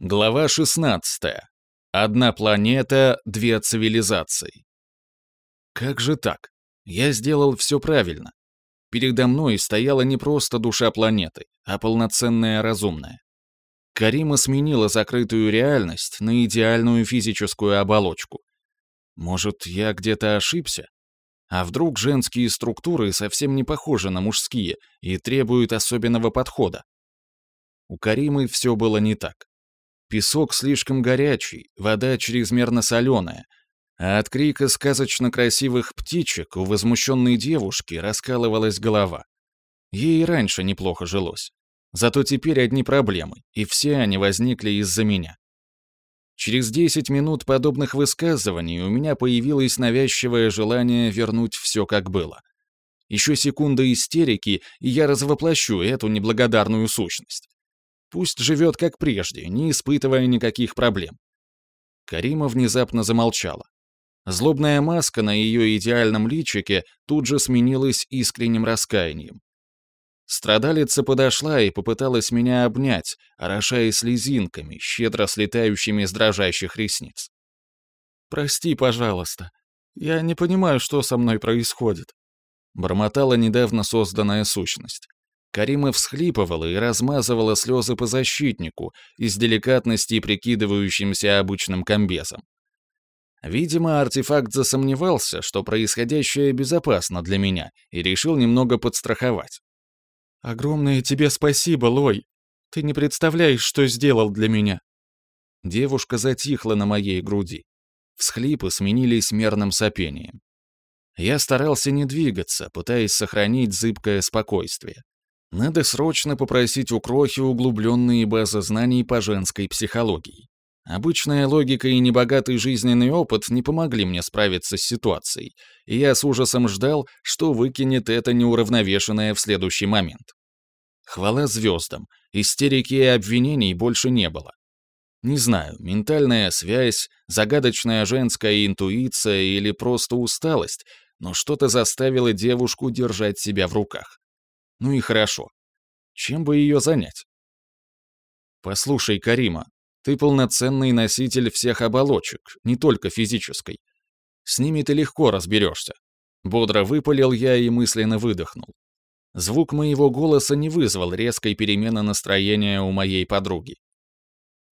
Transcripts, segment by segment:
Глава 16. Одна планета, две цивилизации. Как же так? Я сделал все правильно. Передо мной стояла не просто душа планеты, а полноценная разумная. Карима сменила закрытую реальность на идеальную физическую оболочку. Может, я где-то ошибся? А вдруг женские структуры совсем не похожи на мужские и требуют особенного подхода? У Каримы все было не так. Песок слишком горячий, вода чрезмерно соленая, а от крика сказочно красивых птичек у возмущенной девушки раскалывалась голова. Ей раньше неплохо жилось. Зато теперь одни проблемы, и все они возникли из-за меня. Через 10 минут подобных высказываний у меня появилось навязчивое желание вернуть все как было. Еще секунда истерики, и я развоплощу эту неблагодарную сущность. Пусть живет как прежде, не испытывая никаких проблем. Карима внезапно замолчала. Злобная маска на ее идеальном личике тут же сменилась искренним раскаянием. Страдалица подошла и попыталась меня обнять, орошая слезинками, щедро слетающими с дрожащих ресниц. «Прости, пожалуйста. Я не понимаю, что со мной происходит», — бормотала недавно созданная сущность. Карима всхлипывала и размазывала слезы по защитнику, из деликатности прикидывающимся обычным комбезом. Видимо, артефакт засомневался, что происходящее безопасно для меня, и решил немного подстраховать. «Огромное тебе спасибо, Лой. Ты не представляешь, что сделал для меня». Девушка затихла на моей груди. Всхлипы сменились мерным сопением. Я старался не двигаться, пытаясь сохранить зыбкое спокойствие. Надо срочно попросить у Крохи углубленные базы знаний по женской психологии. Обычная логика и небогатый жизненный опыт не помогли мне справиться с ситуацией, и я с ужасом ждал, что выкинет это неуравновешенное в следующий момент. Хвала звездам, истерики и обвинений больше не было. Не знаю, ментальная связь, загадочная женская интуиция или просто усталость, но что-то заставило девушку держать себя в руках. Ну и хорошо. Чем бы ее занять? Послушай, Карима, ты полноценный носитель всех оболочек, не только физической. С ними ты легко разберешься. Бодро выпалил я и мысленно выдохнул. Звук моего голоса не вызвал резкой перемены настроения у моей подруги.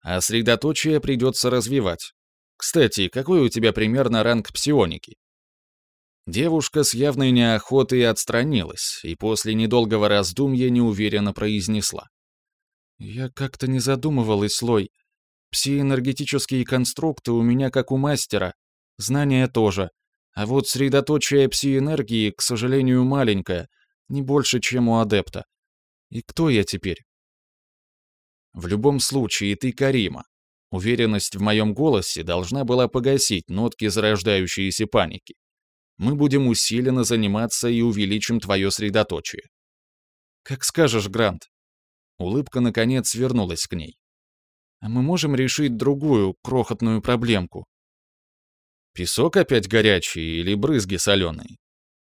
А средоточие придется развивать. Кстати, какой у тебя примерно ранг псионики? Девушка с явной неохотой отстранилась и после недолгого раздумья неуверенно произнесла. «Я как-то не задумывалась, Лой. Псиэнергетические конструкты у меня как у мастера, знания тоже. А вот средоточие псиэнергии, к сожалению, маленькое, не больше, чем у адепта. И кто я теперь?» «В любом случае, ты Карима. Уверенность в моем голосе должна была погасить нотки зарождающейся паники мы будем усиленно заниматься и увеличим твое средоточие. Как скажешь, Грант. Улыбка, наконец, вернулась к ней. А мы можем решить другую, крохотную проблемку. Песок опять горячий или брызги соленые?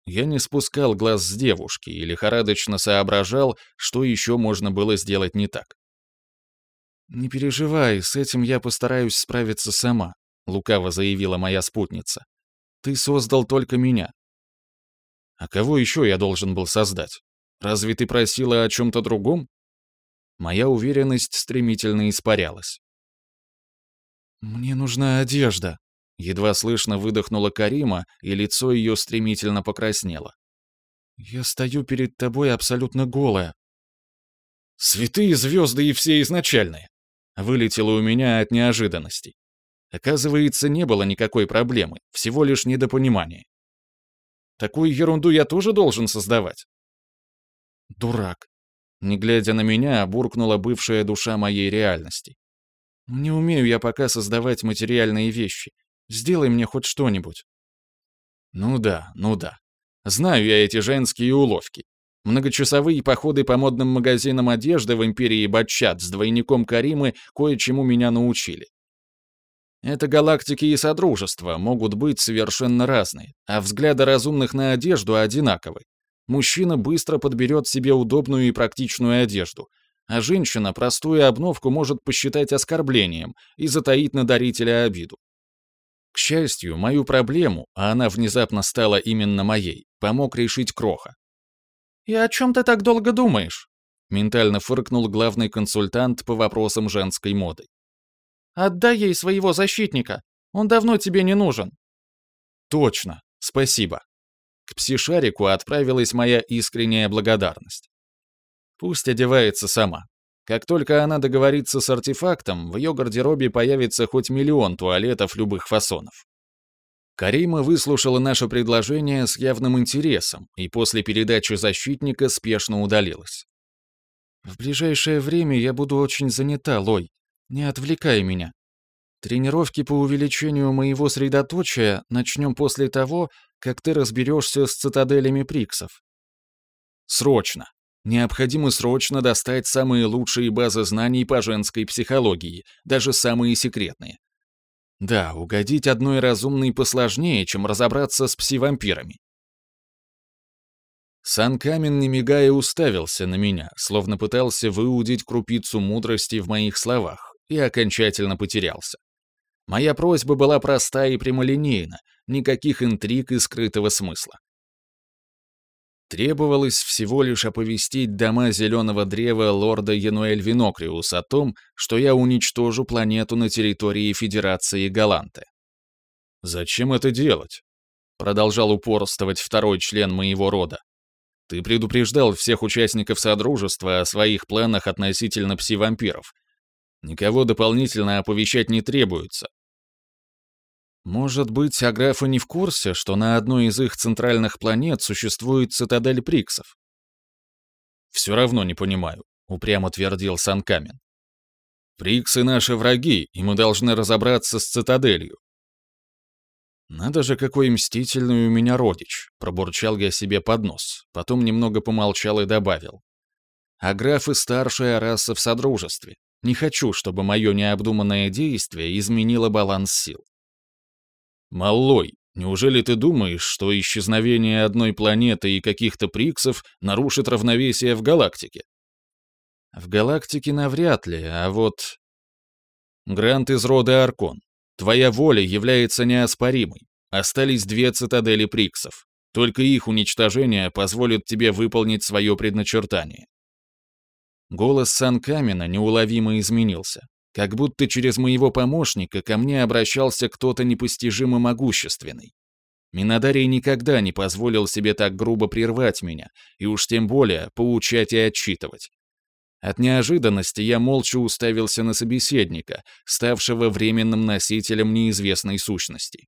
Я не спускал глаз с девушки и лихорадочно соображал, что еще можно было сделать не так. «Не переживай, с этим я постараюсь справиться сама», — лукаво заявила моя спутница. Ты создал только меня. А кого еще я должен был создать? Разве ты просила о чем-то другом? Моя уверенность стремительно испарялась. «Мне нужна одежда», — едва слышно выдохнула Карима, и лицо ее стремительно покраснело. «Я стою перед тобой абсолютно голая». «Святые звезды и все изначальные!» — вылетело у меня от неожиданности. Оказывается, не было никакой проблемы, всего лишь недопонимание. Такую ерунду я тоже должен создавать? Дурак. Не глядя на меня, буркнула бывшая душа моей реальности. Не умею я пока создавать материальные вещи. Сделай мне хоть что-нибудь. Ну да, ну да. Знаю я эти женские уловки. Многочасовые походы по модным магазинам одежды в империи Батчат с двойником Каримы кое-чему меня научили. Это галактики и Содружества могут быть совершенно разные, а взгляды разумных на одежду одинаковы. Мужчина быстро подберет себе удобную и практичную одежду, а женщина простую обновку может посчитать оскорблением и затаить на дарителя обиду. К счастью, мою проблему, а она внезапно стала именно моей, помог решить Кроха. «И о чем ты так долго думаешь?» ментально фыркнул главный консультант по вопросам женской моды. «Отдай ей своего защитника. Он давно тебе не нужен». «Точно. Спасибо». К псишарику отправилась моя искренняя благодарность. Пусть одевается сама. Как только она договорится с артефактом, в ее гардеробе появится хоть миллион туалетов любых фасонов. Карима выслушала наше предложение с явным интересом и после передачи защитника спешно удалилась. «В ближайшее время я буду очень занята, Лой. Не отвлекай меня. Тренировки по увеличению моего средоточия начнем после того, как ты разберешься с цитаделями Приксов. Срочно. Необходимо срочно достать самые лучшие базы знаний по женской психологии, даже самые секретные. Да, угодить одной разумной посложнее, чем разобраться с пси-вампирами. Сан-Камен, не мигая, уставился на меня, словно пытался выудить крупицу мудрости в моих словах, и окончательно потерялся. Моя просьба была проста и прямолинейна, никаких интриг и скрытого смысла. Требовалось всего лишь оповестить дома Зеленого Древа лорда Януэль Винокриус о том, что я уничтожу планету на территории Федерации Галанты. «Зачем это делать?» — продолжал упорствовать второй член моего рода. «Ты предупреждал всех участников Содружества о своих планах относительно пси-вампиров. Никого дополнительно оповещать не требуется, может быть, аграфы не в курсе, что на одной из их центральных планет существует цитадель Приксов? «Все равно не понимаю», — упрямо твердил Санкамен. «Приксы — наши враги, и мы должны разобраться с цитаделью». «Надо же, какой мстительный у меня родич», — пробурчал я себе под нос, потом немного помолчал и добавил. «А графы — старшая раса в Содружестве. Не хочу, чтобы мое необдуманное действие изменило баланс сил». «Маллой, неужели ты думаешь, что исчезновение одной планеты и каких-то приксов нарушит равновесие в галактике?» «В галактике навряд ли, а вот...» «Грант из рода Аркон. Твоя воля является неоспоримой. Остались две цитадели приксов. Только их уничтожение позволит тебе выполнить свое предначертание». Голос Сан-Камена неуловимо изменился. Как будто через моего помощника ко мне обращался кто-то непостижимо могущественный. Минодарий никогда не позволил себе так грубо прервать меня, и уж тем более поучать и отчитывать. От неожиданности я молча уставился на собеседника, ставшего временным носителем неизвестной сущности.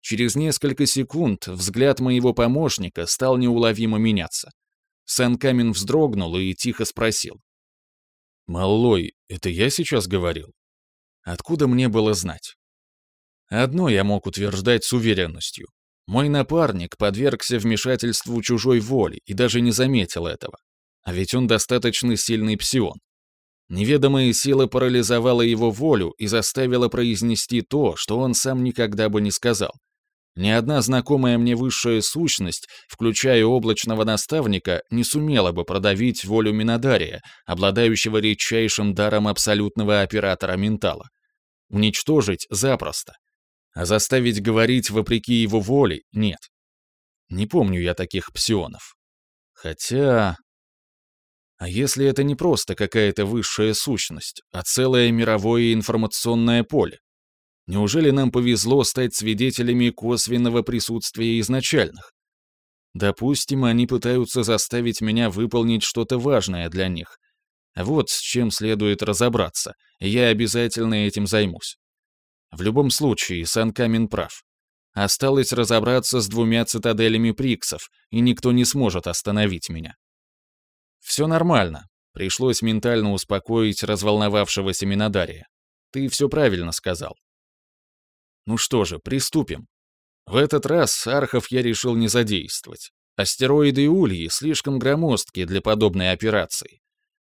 Через несколько секунд взгляд моего помощника стал неуловимо меняться. Сан-Камин вздрогнул и тихо спросил. «Маллой, это я сейчас говорил?» Откуда мне было знать? Одно я мог утверждать с уверенностью. Мой напарник подвергся вмешательству чужой воли и даже не заметил этого. А ведь он достаточно сильный псион. Неведомая сила парализовала его волю и заставила произнести то, что он сам никогда бы не сказал. Ни одна знакомая мне высшая сущность, включая облачного наставника, не сумела бы продавить волю Минодария, обладающего редчайшим даром абсолютного оператора ментала. Уничтожить запросто. А заставить говорить вопреки его воле — нет. Не помню я таких псионов. Хотя... А если это не просто какая-то высшая сущность, а целое мировое информационное поле? Неужели нам повезло стать свидетелями косвенного присутствия изначальных? Допустим, они пытаются заставить меня выполнить что-то важное для них. Вот с чем следует разобраться, и я обязательно этим займусь. В любом случае, Сан-Камин прав. Осталось разобраться с двумя цитаделями Приксов, и никто не сможет остановить меня. Все нормально. Пришлось ментально успокоить разволновавшегося Минодария. Ты все правильно сказал. Ну что же, приступим. В этот раз архов я решил не задействовать. Астероиды и ульи слишком громоздкие для подобной операции.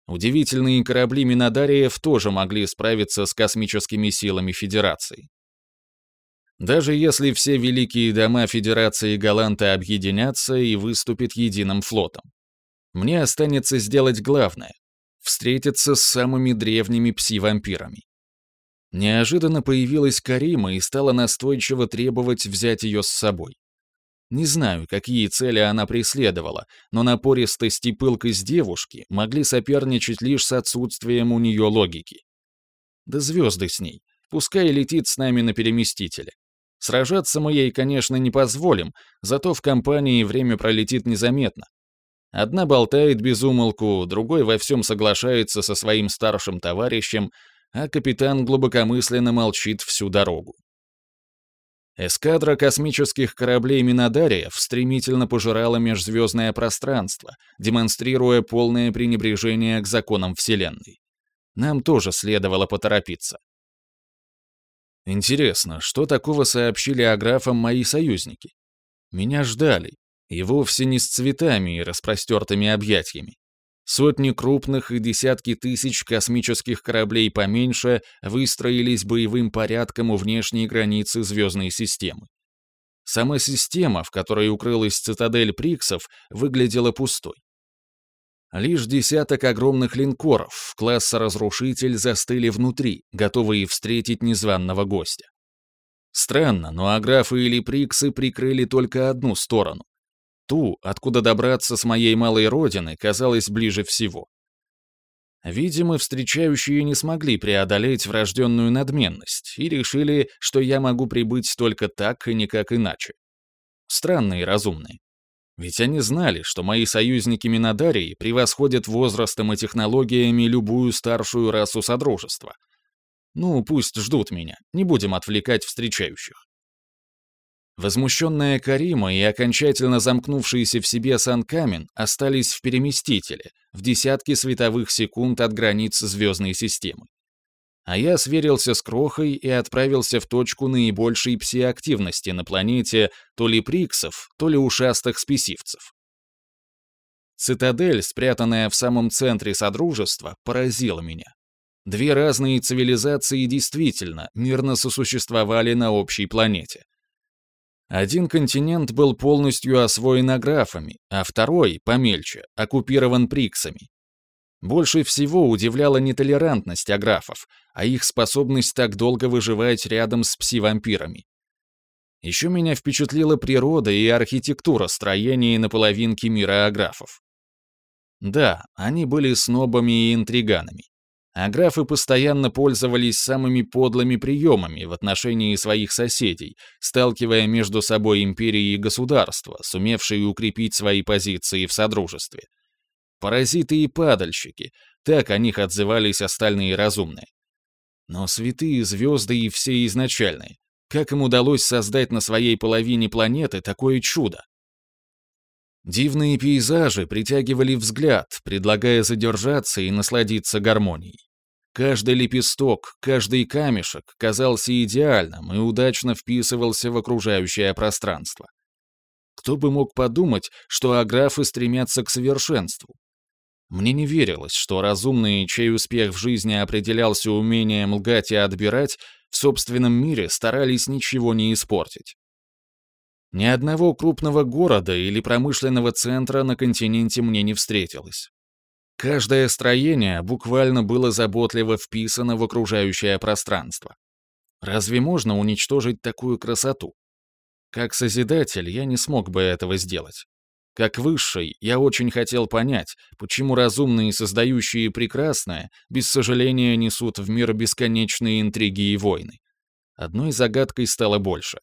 Удивительные корабли Минодариев тоже могли справиться с космическими силами Федерации. Даже если все великие дома Федерации Галанта объединятся и выступят единым флотом. Мне останется сделать главное встретиться с самыми древними пси-вампирами. Неожиданно появилась Карима и стала настойчиво требовать взять ее с собой. Не знаю, какие цели она преследовала, но напористость и пылкость девушки могли соперничать лишь с отсутствием у нее логики. Да звезды с ней, пускай летит с нами на переместителе. Сражаться мы ей, конечно, не позволим, зато в компании время пролетит незаметно. Одна болтает без умолку, другой во всем соглашается со своим старшим товарищем, а капитан глубокомысленно молчит всю дорогу. Эскадра космических кораблей Минодариев стремительно пожирала межзвездное пространство, демонстрируя полное пренебрежение к законам Вселенной. Нам тоже следовало поторопиться. Интересно, что такого сообщили о графам мои союзники? Меня ждали, и вовсе не с цветами и распростертыми объятиями. Сотни крупных и десятки тысяч космических кораблей поменьше выстроились боевым порядком у внешней границы звездной системы. Сама система, в которой укрылась цитадель Приксов, выглядела пустой. Лишь десяток огромных линкоров класса «Разрушитель» застыли внутри, готовые встретить незваного гостя. Странно, но аграфы или приксы прикрыли только одну сторону, Ту, откуда добраться с моей малой родины, казалось ближе всего. Видимо, встречающие не смогли преодолеть врожденную надменность и решили, что я могу прибыть только так и никак иначе. Странные и разумные. Ведь они знали, что мои союзники Минодарии превосходят возрастом и технологиями любую старшую расу Содружества. Ну, пусть ждут меня, не будем отвлекать встречающих. Возмущенная Карима и окончательно замкнувшийся в себе Сан-Камен остались в переместителе, в десятки световых секунд от границ звездной системы. А я сверился с Крохой и отправился в точку наибольшей псиактивности на планете то ли приксов, то ли ушастых спесивцев. Цитадель, спрятанная в самом центре Содружества, поразила меня. Две разные цивилизации действительно мирно сосуществовали на общей планете. Один континент был полностью освоен аграфами, а второй, помельче, оккупирован приксами. Больше всего удивляла нетолерантность аграфов, а их способность так долго выживать рядом с пси-вампирами. Еще меня впечатлила природа и архитектура строений на половинке мира аграфов. Да, они были снобами и интриганами а графы постоянно пользовались самыми подлыми приемами в отношении своих соседей, сталкивая между собой империи и государства, сумевшие укрепить свои позиции в Содружестве. Паразиты и падальщики, так о них отзывались остальные разумные. Но святые звезды и все изначальные, как им удалось создать на своей половине планеты такое чудо? Дивные пейзажи притягивали взгляд, предлагая задержаться и насладиться гармонией. Каждый лепесток, каждый камешек казался идеальным и удачно вписывался в окружающее пространство. Кто бы мог подумать, что аграфы стремятся к совершенству? Мне не верилось, что разумные, чей успех в жизни определялся умением лгать и отбирать, в собственном мире старались ничего не испортить. Ни одного крупного города или промышленного центра на континенте мне не встретилось. Каждое строение буквально было заботливо вписано в окружающее пространство. Разве можно уничтожить такую красоту? Как Созидатель я не смог бы этого сделать. Как Высший я очень хотел понять, почему разумные, создающие прекрасное, без сожаления несут в мир бесконечные интриги и войны. Одной загадкой стало больше.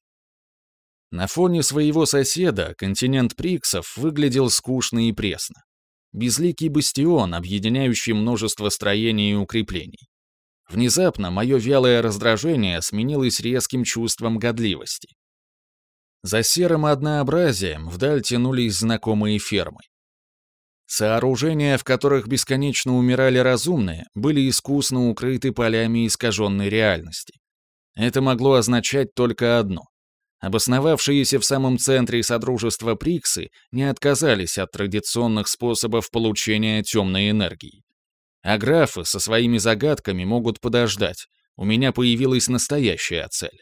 На фоне своего соседа континент Приксов выглядел скучно и пресно. Безликий бастион, объединяющий множество строений и укреплений. Внезапно мое вялое раздражение сменилось резким чувством годливости. За серым однообразием вдаль тянулись знакомые фермы. Сооружения, в которых бесконечно умирали разумные, были искусно укрыты полями искаженной реальности. Это могло означать только одно. Обосновавшиеся в самом центре Содружества Приксы не отказались от традиционных способов получения темной энергии. А графы со своими загадками могут подождать. У меня появилась настоящая цель.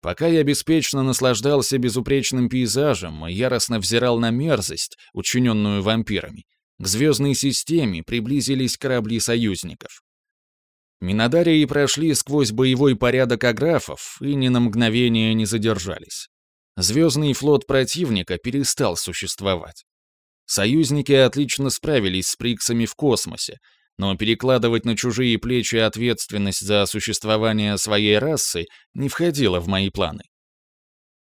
Пока я беспечно наслаждался безупречным пейзажем и яростно взирал на мерзость, учиненную вампирами, К звездной системе приблизились корабли союзников. Минодарии прошли сквозь боевой порядок аграфов и ни на мгновение не задержались. Звездный флот противника перестал существовать. Союзники отлично справились с приксами в космосе, но перекладывать на чужие плечи ответственность за существование своей расы не входило в мои планы.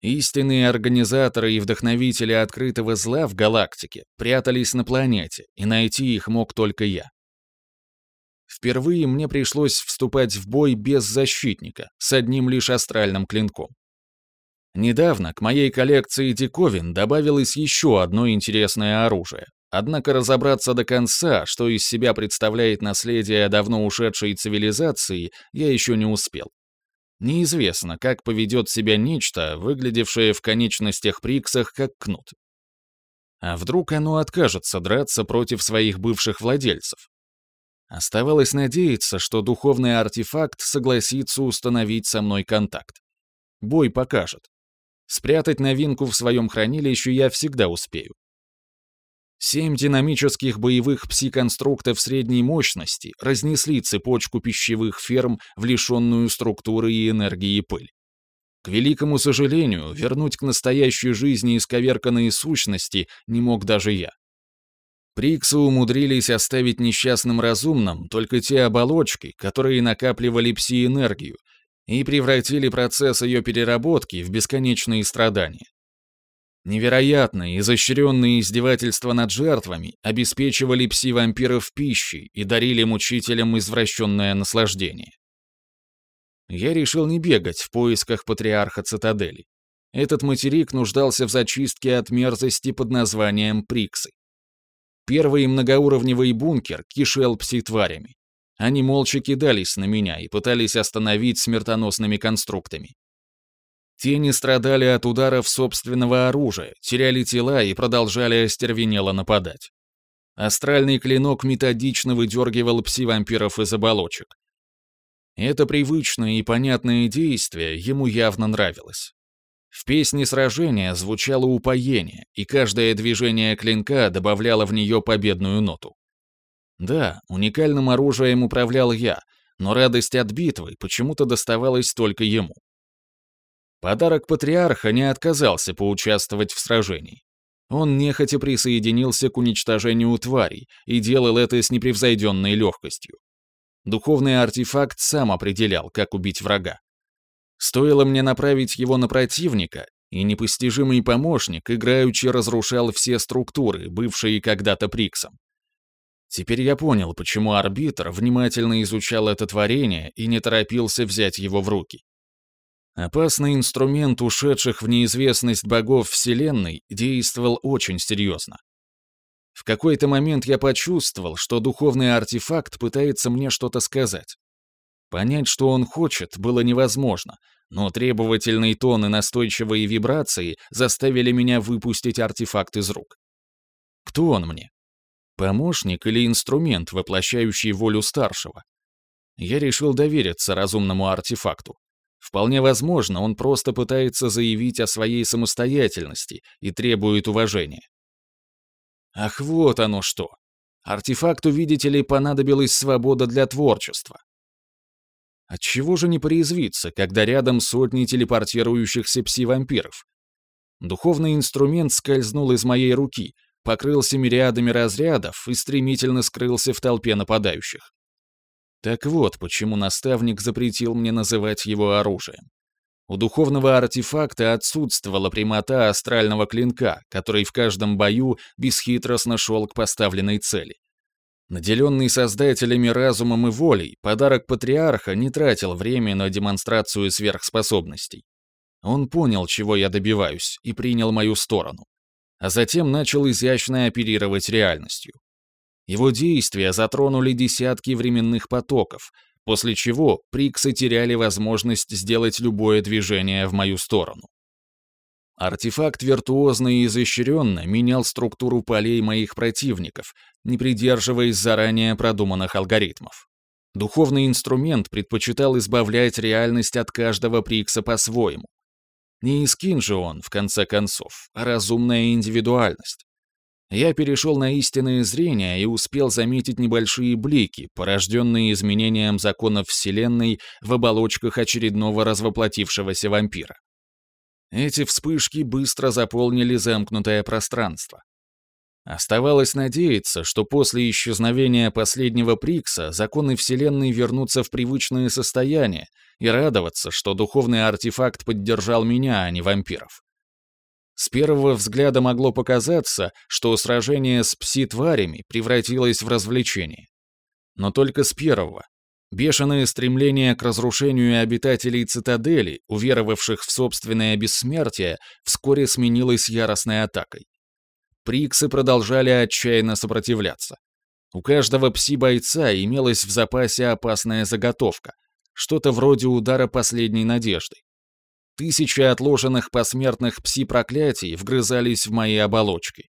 Истинные организаторы и вдохновители открытого зла в галактике прятались на планете, и найти их мог только я. Впервые мне пришлось вступать в бой без защитника, с одним лишь астральным клинком. Недавно к моей коллекции диковин добавилось еще одно интересное оружие. Однако разобраться до конца, что из себя представляет наследие давно ушедшей цивилизации, я еще не успел. Неизвестно, как поведет себя нечто, выглядевшее в конечностях Приксах как кнут. А вдруг оно откажется драться против своих бывших владельцев? Оставалось надеяться, что духовный артефакт согласится установить со мной контакт. Бой покажет. Спрятать новинку в своем хранилище я всегда успею. Семь динамических боевых пси-конструктов средней мощности разнесли цепочку пищевых ферм в лишенную структуры и энергии пыль. К великому сожалению, вернуть к настоящей жизни исковерканные сущности не мог даже я. Приксы умудрились оставить несчастным разумным только те оболочки, которые накапливали пси-энергию, и превратили процесс ее переработки в бесконечные страдания. Невероятные, изощренные издевательства над жертвами обеспечивали пси-вампиров пищей и дарили мучителям извращенное наслаждение. Я решил не бегать в поисках патриарха цитадели. Этот материк нуждался в зачистке от мерзости под названием Приксы. Первый многоуровневый бункер кишел пси-тварями. Они молча кидались на меня и пытались остановить смертоносными конструктами. Те не страдали от ударов собственного оружия, теряли тела и продолжали остервенело нападать. Астральный клинок методично выдергивал пси-вампиров из оболочек. Это привычное и понятное действие ему явно нравилось. В песне сражения звучало упоение, и каждое движение клинка добавляло в нее победную ноту. Да, уникальным оружием управлял я, но радость от битвы почему-то доставалась только ему. Подарок патриарха не отказался поучаствовать в сражении. Он нехотя присоединился к уничтожению тварей и делал это с непревзойденной легкостью. Духовный артефакт сам определял, как убить врага. Стоило мне направить его на противника, и непостижимый помощник играючи разрушал все структуры, бывшие когда-то Приксом. Теперь я понял, почему арбитр внимательно изучал это творение и не торопился взять его в руки. Опасный инструмент ушедших в неизвестность богов Вселенной действовал очень серьезно. В какой-то момент я почувствовал, что духовный артефакт пытается мне что-то сказать. Понять, что он хочет, было невозможно, но требовательный тон и настойчивые вибрации заставили меня выпустить артефакт из рук. Кто он мне? Помощник или инструмент, воплощающий волю старшего? Я решил довериться разумному артефакту. Вполне возможно, он просто пытается заявить о своей самостоятельности и требует уважения. Ах, вот оно что. Артефакту, видите ли, понадобилась свобода для творчества. Отчего же не порезвиться, когда рядом сотни телепортирующихся пси-вампиров? Духовный инструмент скользнул из моей руки, покрылся мириадами разрядов и стремительно скрылся в толпе нападающих. Так вот, почему наставник запретил мне называть его оружием. У духовного артефакта отсутствовала прямота астрального клинка, который в каждом бою бесхитростно шел к поставленной цели. Наделенный создателями разумом и волей, подарок патриарха не тратил время на демонстрацию сверхспособностей. Он понял, чего я добиваюсь, и принял мою сторону. А затем начал изящно оперировать реальностью. Его действия затронули десятки временных потоков, после чего приксы теряли возможность сделать любое движение в мою сторону. Артефакт виртуозно и изощренно менял структуру полей моих противников, не придерживаясь заранее продуманных алгоритмов. Духовный инструмент предпочитал избавлять реальность от каждого прикса по-своему. Не искин же он, в конце концов, а разумная индивидуальность. Я перешел на истинное зрение и успел заметить небольшие блики, порожденные изменением законов Вселенной в оболочках очередного развоплотившегося вампира. Эти вспышки быстро заполнили замкнутое пространство. Оставалось надеяться, что после исчезновения последнего Прикса законы Вселенной вернутся в привычное состояние, и радоваться, что духовный артефакт поддержал меня, а не вампиров. С первого взгляда могло показаться, что сражение с пси-тварями превратилось в развлечение. Но только с первого. Бешеное стремление к разрушению обитателей цитадели, уверовавших в собственное бессмертие, вскоре сменилось яростной атакой. Приксы продолжали отчаянно сопротивляться. У каждого пси-бойца имелась в запасе опасная заготовка, что-то вроде удара последней надежды. Тысячи отложенных посмертных пси-проклятий вгрызались в мои оболочки.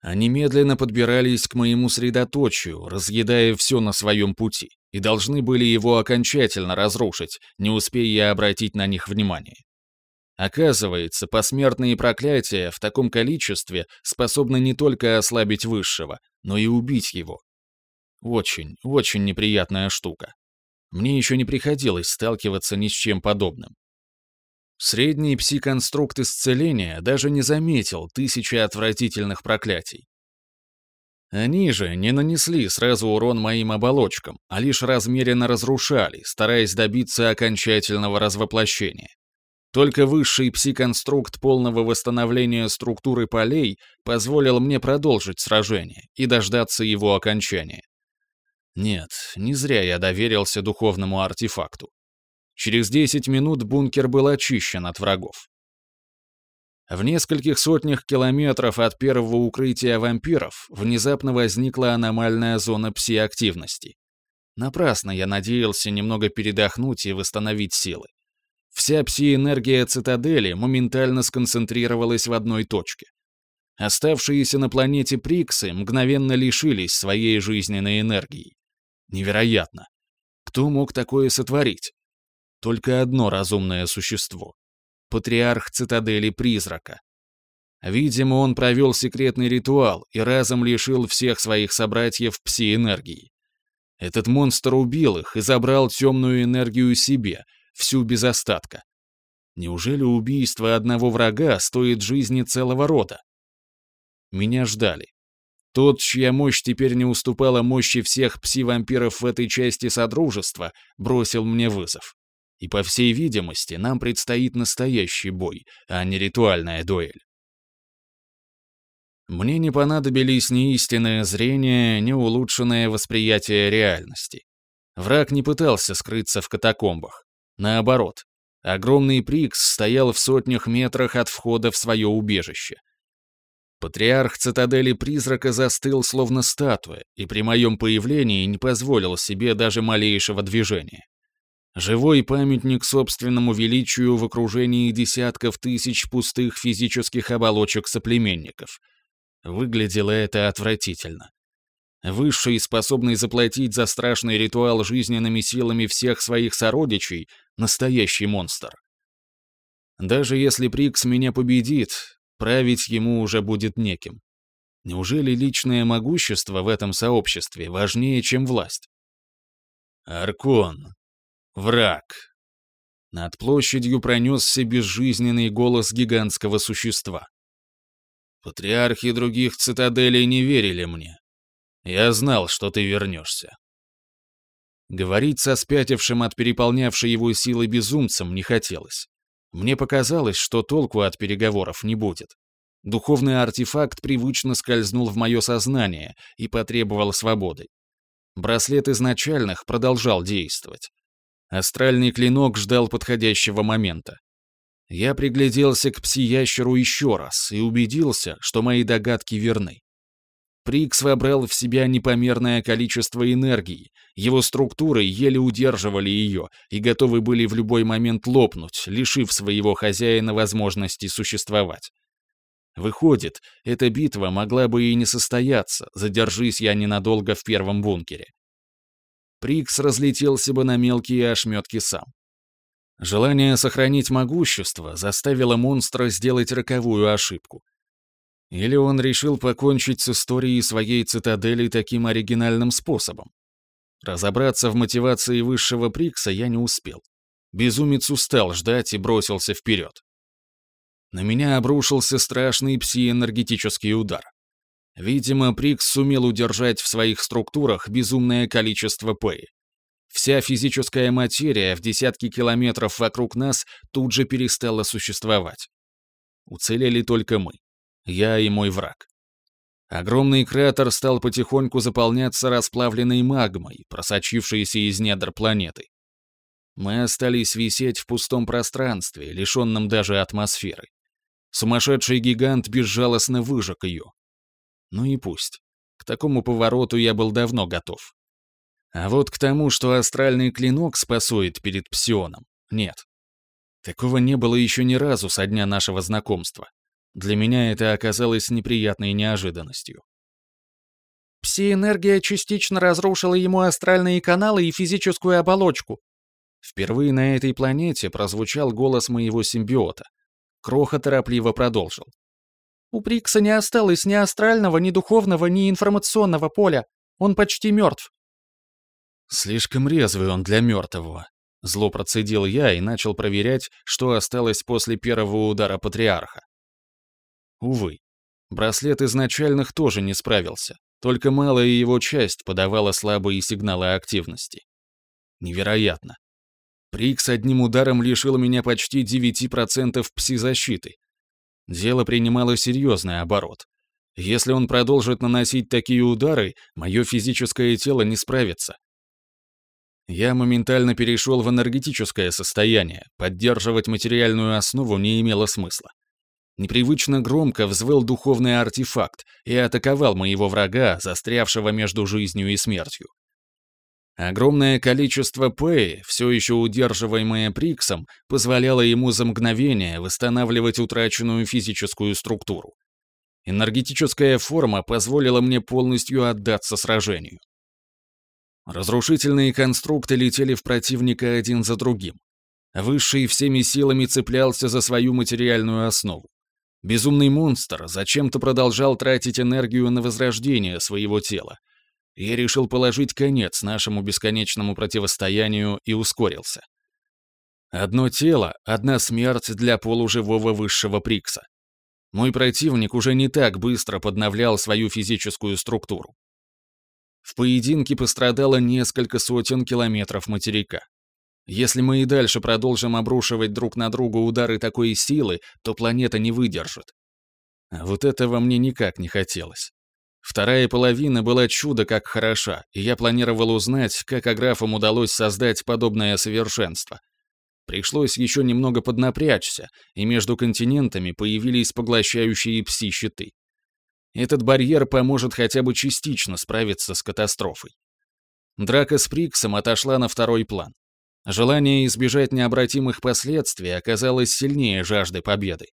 Они медленно подбирались к моему средоточию, разъедая все на своем пути, и должны были его окончательно разрушить, не успея я обратить на них внимание. Оказывается, посмертные проклятия в таком количестве способны не только ослабить высшего, но и убить его. Очень, очень неприятная штука. Мне еще не приходилось сталкиваться ни с чем подобным. Средний пси-конструкт исцеления даже не заметил тысячи отвратительных проклятий. Они же не нанесли сразу урон моим оболочкам, а лишь размеренно разрушали, стараясь добиться окончательного развоплощения. Только высший пси-конструкт полного восстановления структуры полей позволил мне продолжить сражение и дождаться его окончания. Нет, не зря я доверился духовному артефакту. Через 10 минут бункер был очищен от врагов. В нескольких сотнях километров от первого укрытия вампиров внезапно возникла аномальная зона пси-активности. Напрасно я надеялся немного передохнуть и восстановить силы. Вся пси-энергия цитадели моментально сконцентрировалась в одной точке. Оставшиеся на планете Приксы мгновенно лишились своей жизненной энергии. Невероятно. Кто мог такое сотворить? Только одно разумное существо. Патриарх цитадели призрака. Видимо, он провел секретный ритуал и разом лишил всех своих собратьев пси-энергии. Этот монстр убил их и забрал темную энергию себе, всю без остатка. Неужели убийство одного врага стоит жизни целого рода? Меня ждали. Тот, чья мощь теперь не уступала мощи всех пси-вампиров в этой части Содружества, бросил мне вызов. И, по всей видимости, нам предстоит настоящий бой, а не ритуальная дуэль. Мне не понадобились ни истинное зрение, ни улучшенное восприятие реальности. Враг не пытался скрыться в катакомбах. Наоборот, огромный Прикс стоял в сотнях метрах от входа в свое убежище. Патриарх цитадели призрака застыл словно статуя и при моем появлении не позволил себе даже малейшего движения. Живой памятник собственному величию в окружении десятков тысяч пустых физических оболочек соплеменников. Выглядело это отвратительно. Высший, способный заплатить за страшный ритуал жизненными силами всех своих сородичей, настоящий монстр. Даже если Прикс меня победит, править ему уже будет неким. Неужели личное могущество в этом сообществе важнее, чем власть? «Аркон, враг!» Над площадью пронесся безжизненный голос гигантского существа. Патриархи других цитаделей не верили мне. Я знал, что ты вернешься. Говорить со спятившим от переполнявшей его силы безумцем не хотелось. Мне показалось, что толку от переговоров не будет. Духовный артефакт привычно скользнул в мое сознание и потребовал свободы. Браслет изначальных продолжал действовать. Астральный клинок ждал подходящего момента. Я пригляделся к пси-ящеру еще раз и убедился, что мои догадки верны. Прикс вобрал в себя непомерное количество энергии, его структуры еле удерживали ее и готовы были в любой момент лопнуть, лишив своего хозяина возможности существовать. Выходит, эта битва могла бы и не состояться, задержись я ненадолго в первом бункере. Прикс разлетелся бы на мелкие ошметки сам. Желание сохранить могущество заставило монстра сделать роковую ошибку — Или он решил покончить с историей своей цитадели таким оригинальным способом? Разобраться в мотивации высшего Прикса я не успел. Безумец устал ждать и бросился вперед. На меня обрушился страшный псиэнергетический удар. Видимо, Прикс сумел удержать в своих структурах безумное количество Пэи. Вся физическая материя в десятки километров вокруг нас тут же перестала существовать. Уцелели только мы. Я и мой враг. Огромный кратер стал потихоньку заполняться расплавленной магмой, просочившейся из недр планеты. Мы остались висеть в пустом пространстве, лишенном даже атмосферы. Сумасшедший гигант безжалостно выжег ее. Ну и пусть. К такому повороту я был давно готов. А вот к тому, что астральный клинок спасует перед псионом, нет. Такого не было еще ни разу со дня нашего знакомства. Для меня это оказалось неприятной неожиданностью. Пси-энергия частично разрушила ему астральные каналы и физическую оболочку. Впервые на этой планете прозвучал голос моего симбиота. Кроха торопливо продолжил. У Прикса не осталось ни астрального, ни духовного, ни информационного поля. Он почти мертв. Слишком резвый он для мертвого. Зло процедил я и начал проверять, что осталось после первого удара патриарха. Увы, браслет изначальных тоже не справился, только малая его часть подавала слабые сигналы активности. Невероятно. Прикс одним ударом лишил меня почти 9% пси-защиты. Дело принимало серьезный оборот. Если он продолжит наносить такие удары, мое физическое тело не справится. Я моментально перешел в энергетическое состояние, поддерживать материальную основу не имело смысла. Непривычно громко взвыл духовный артефакт и атаковал моего врага, застрявшего между жизнью и смертью. Огромное количество Пэй, все еще удерживаемое Приксом, позволяло ему за мгновение восстанавливать утраченную физическую структуру. Энергетическая форма позволила мне полностью отдаться сражению. Разрушительные конструкты летели в противника один за другим. Высший всеми силами цеплялся за свою материальную основу. Безумный монстр зачем-то продолжал тратить энергию на возрождение своего тела. Я решил положить конец нашему бесконечному противостоянию и ускорился. Одно тело, одна смерть для полуживого высшего Прикса. Мой противник уже не так быстро подновлял свою физическую структуру. В поединке пострадало несколько сотен километров материка. Если мы и дальше продолжим обрушивать друг на друга удары такой силы, то планета не выдержит. А вот этого мне никак не хотелось. Вторая половина была чудо как хороша, и я планировал узнать, как аграфам удалось создать подобное совершенство. Пришлось еще немного поднапрячься, и между континентами появились поглощающие пси-щиты. Этот барьер поможет хотя бы частично справиться с катастрофой. Драка с Приксом отошла на второй план. Желание избежать необратимых последствий оказалось сильнее жажды победы.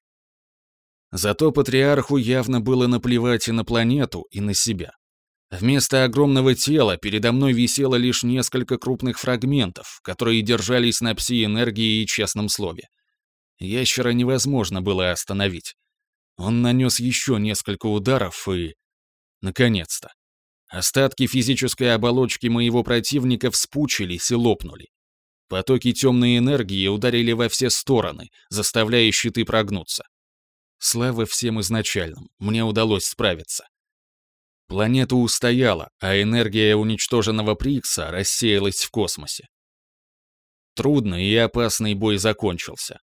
Зато патриарху явно было наплевать и на планету, и на себя. Вместо огромного тела передо мной висело лишь несколько крупных фрагментов, которые держались на пси-энергии и честном слове. Ящера невозможно было остановить. Он нанес еще несколько ударов и... Наконец-то. Остатки физической оболочки моего противника вспучились и лопнули. Потоки темной энергии ударили во все стороны, заставляя щиты прогнуться. Слава всем изначальным, мне удалось справиться. Планета устояла, а энергия уничтоженного Прикса рассеялась в космосе. Трудный и опасный бой закончился.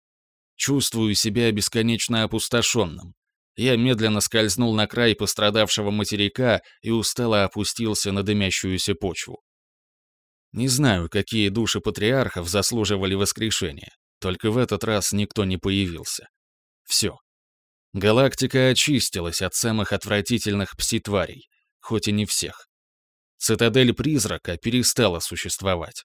Чувствую себя бесконечно опустошенным. Я медленно скользнул на край пострадавшего материка и устало опустился на дымящуюся почву. Не знаю, какие души патриархов заслуживали воскрешения, только в этот раз никто не появился. Все. Галактика очистилась от самых отвратительных пси-тварей, хоть и не всех. Цитадель призрака перестала существовать.